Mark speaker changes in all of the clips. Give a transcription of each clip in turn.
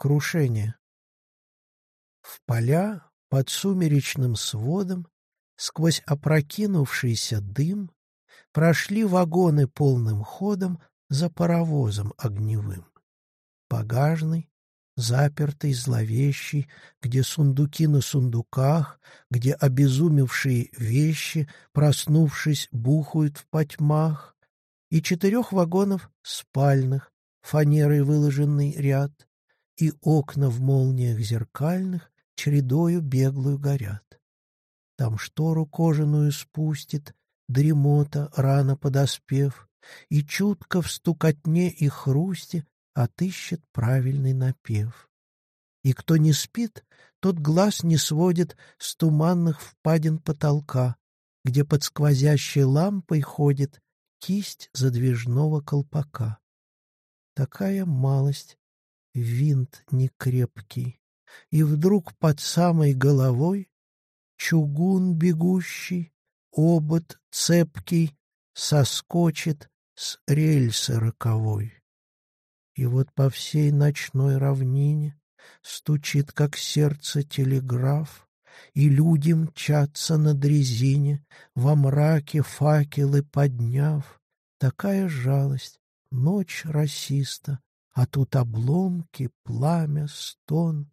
Speaker 1: Крушение. В поля под сумеречным сводом, сквозь опрокинувшийся дым, прошли вагоны полным ходом за паровозом огневым. Багажный, запертый, зловещий, где сундуки на сундуках, где обезумевшие вещи, проснувшись, бухают в потьмах, и четырех вагонов спальных, фанерой выложенный ряд, и окна в молниях зеркальных чередою беглую горят. Там штору кожаную спустит, дремота, рано подоспев, и чутко в стукотне и хрусте отыщет правильный напев. И кто не спит, тот глаз не сводит с туманных впадин потолка, где под сквозящей лампой ходит кисть задвижного колпака. Такая малость, винт некрепкий, и вдруг под самой головой чугун бегущий, обод цепкий соскочит с рельсы роковой. И вот по всей ночной равнине стучит, как сердце, телеграф, и люди мчатся на дрезине, во мраке факелы подняв. Такая жалость, ночь расиста, а тут обломки, пламя, стон.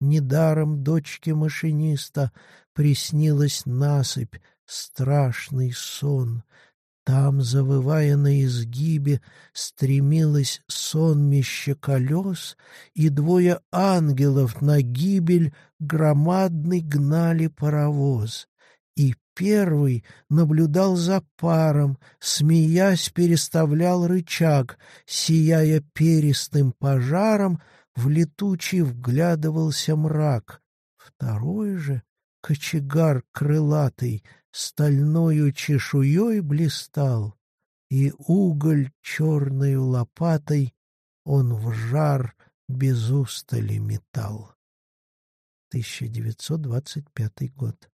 Speaker 1: Недаром дочке машиниста приснилась насыпь, страшный сон. Там, завывая на изгибе, стремилось сонмище колес, и двое ангелов на гибель громадный гнали паровоз. Первый наблюдал за паром, смеясь, переставлял рычаг, сияя перистым пожаром, в летучий вглядывался мрак. Второй же, кочегар крылатый, стальною чешуей блистал, и уголь черною лопатой он в жар без устали метал. 1925 год.